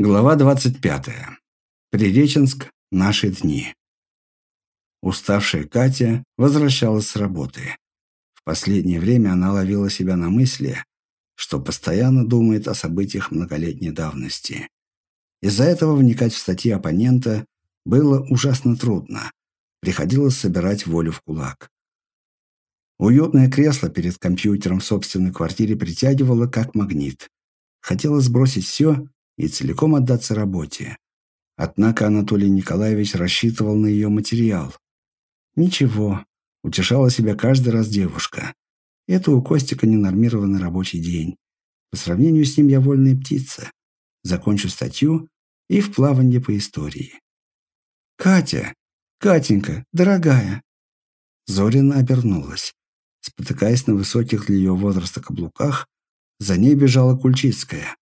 Глава 25. Приреченск. Наши дни. Уставшая Катя возвращалась с работы. В последнее время она ловила себя на мысли, что постоянно думает о событиях многолетней давности. Из-за этого вникать в статьи оппонента было ужасно трудно. Приходилось собирать волю в кулак. Уютное кресло перед компьютером в собственной квартире притягивало как магнит. Хотелось сбросить все и целиком отдаться работе. Однако Анатолий Николаевич рассчитывал на ее материал. Ничего, утешала себя каждый раз девушка. Это у Костика ненормированный рабочий день. По сравнению с ним я вольная птица. Закончу статью и в плаванье по истории. «Катя! Катенька, дорогая!» Зорина обернулась. Спотыкаясь на высоких для ее возраста каблуках, за ней бежала Кульчицкая.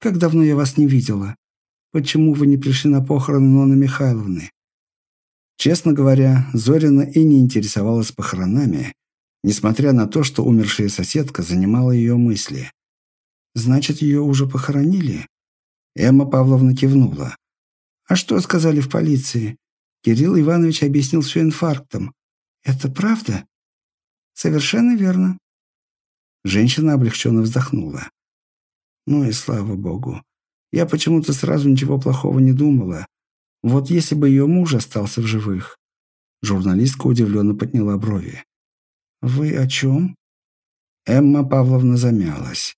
Как давно я вас не видела? Почему вы не пришли на похороны Нонны Михайловны?» Честно говоря, Зорина и не интересовалась похоронами, несмотря на то, что умершая соседка занимала ее мысли. «Значит, ее уже похоронили?» Эмма Павловна кивнула. «А что сказали в полиции?» Кирилл Иванович объяснил все инфарктом. «Это правда?» «Совершенно верно». Женщина облегченно вздохнула. Ну и слава богу. Я почему-то сразу ничего плохого не думала. Вот если бы ее муж остался в живых. Журналистка удивленно подняла брови. «Вы о чем?» Эмма Павловна замялась.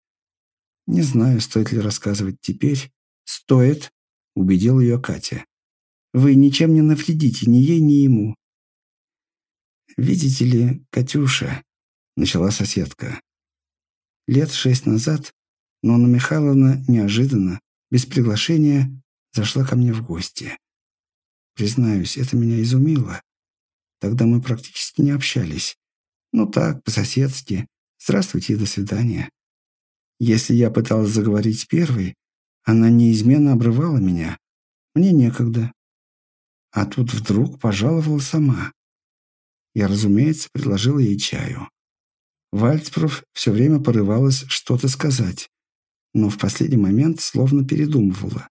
«Не знаю, стоит ли рассказывать теперь». «Стоит», — убедил ее Катя. «Вы ничем не навредите ни ей, ни ему». «Видите ли, Катюша», — начала соседка. «Лет шесть назад но Анна Михайловна неожиданно, без приглашения, зашла ко мне в гости. Признаюсь, это меня изумило. Тогда мы практически не общались. Ну так, по-соседски. Здравствуйте и до свидания. Если я пыталась заговорить первой, она неизменно обрывала меня. Мне некогда. А тут вдруг пожаловала сама. Я, разумеется, предложила ей чаю. Вальцпров все время порывалась что-то сказать но в последний момент словно передумывала.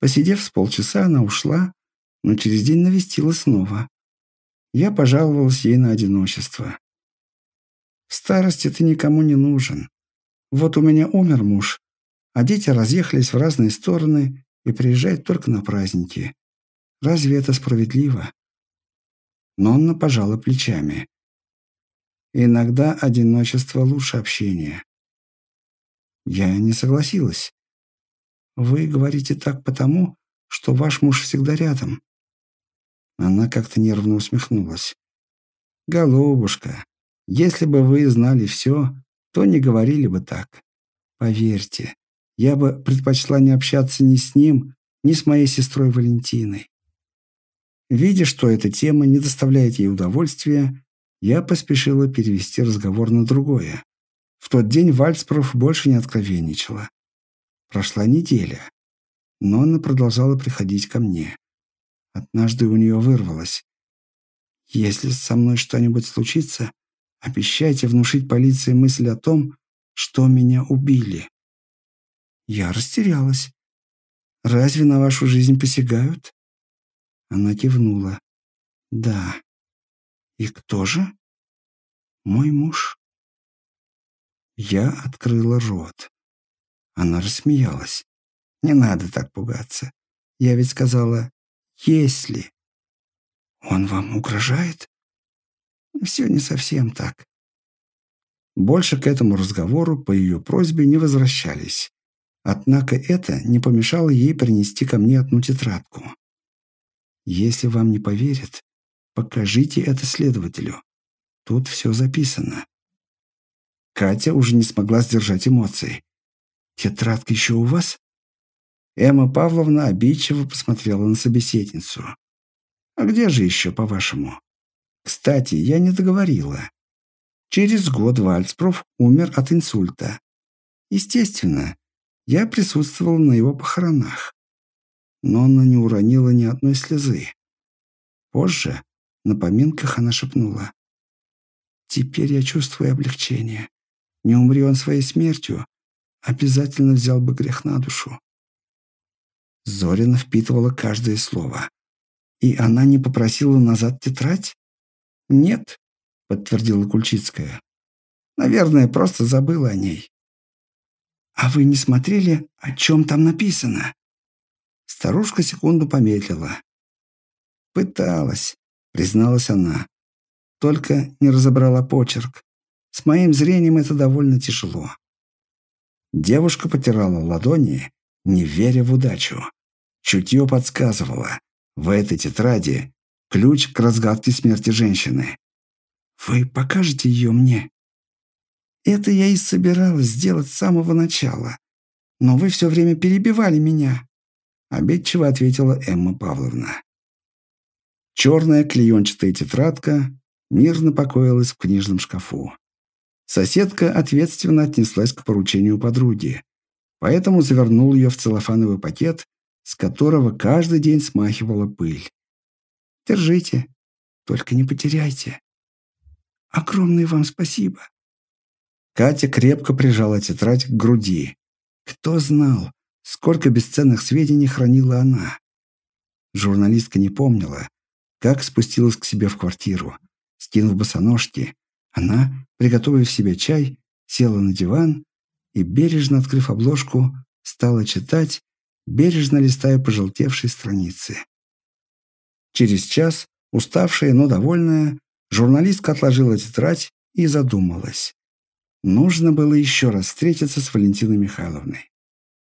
Посидев с полчаса, она ушла, но через день навестила снова. Я пожаловалась ей на одиночество. В старости ты никому не нужен. Вот у меня умер муж, а дети разъехались в разные стороны и приезжают только на праздники. Разве это справедливо? Нонна пожала плечами. Иногда одиночество лучше общения. Я не согласилась. Вы говорите так потому, что ваш муж всегда рядом. Она как-то нервно усмехнулась. Голубушка, если бы вы знали все, то не говорили бы так. Поверьте, я бы предпочла не общаться ни с ним, ни с моей сестрой Валентиной. Видя, что эта тема не доставляет ей удовольствия, я поспешила перевести разговор на другое. В тот день Вальцпров больше не откровенничала. Прошла неделя, но она продолжала приходить ко мне. Однажды у нее вырвалось. «Если со мной что-нибудь случится, обещайте внушить полиции мысль о том, что меня убили». Я растерялась. «Разве на вашу жизнь посягают?» Она кивнула. «Да». «И кто же?» «Мой муж». Я открыла рот. Она рассмеялась. «Не надо так пугаться. Я ведь сказала, если...» «Он вам угрожает?» «Все не совсем так». Больше к этому разговору по ее просьбе не возвращались. Однако это не помешало ей принести ко мне одну тетрадку. «Если вам не поверят, покажите это следователю. Тут все записано». Катя уже не смогла сдержать эмоций. «Тетрадка еще у вас?» Эмма Павловна обидчиво посмотрела на собеседницу. «А где же еще, по-вашему?» «Кстати, я не договорила. Через год Вальцпров умер от инсульта. Естественно, я присутствовал на его похоронах. Но она не уронила ни одной слезы. Позже на поминках она шепнула. «Теперь я чувствую облегчение. Не умри он своей смертью, обязательно взял бы грех на душу. Зорина впитывала каждое слово. «И она не попросила назад тетрадь?» «Нет», — подтвердила Кульчицкая. «Наверное, просто забыла о ней». «А вы не смотрели, о чем там написано?» Старушка секунду помедлила. «Пыталась», — призналась она. «Только не разобрала почерк. С моим зрением это довольно тяжело». Девушка потирала ладони, не веря в удачу. Чутье подсказывало. В этой тетради ключ к разгадке смерти женщины. «Вы покажете ее мне?» «Это я и собиралась сделать с самого начала. Но вы все время перебивали меня», — обидчиво ответила Эмма Павловна. Черная клеенчатая тетрадка мирно покоилась в книжном шкафу. Соседка ответственно отнеслась к поручению подруги, поэтому завернул ее в целлофановый пакет, с которого каждый день смахивала пыль. «Держите, только не потеряйте. Огромное вам спасибо». Катя крепко прижала тетрадь к груди. Кто знал, сколько бесценных сведений хранила она. Журналистка не помнила, как спустилась к себе в квартиру. Скинув босоножки, она, приготовив себе чай, села на диван и, бережно открыв обложку, стала читать, бережно листая пожелтевшие страницы. Через час, уставшая, но довольная, журналистка отложила тетрадь и задумалась. Нужно было еще раз встретиться с Валентиной Михайловной.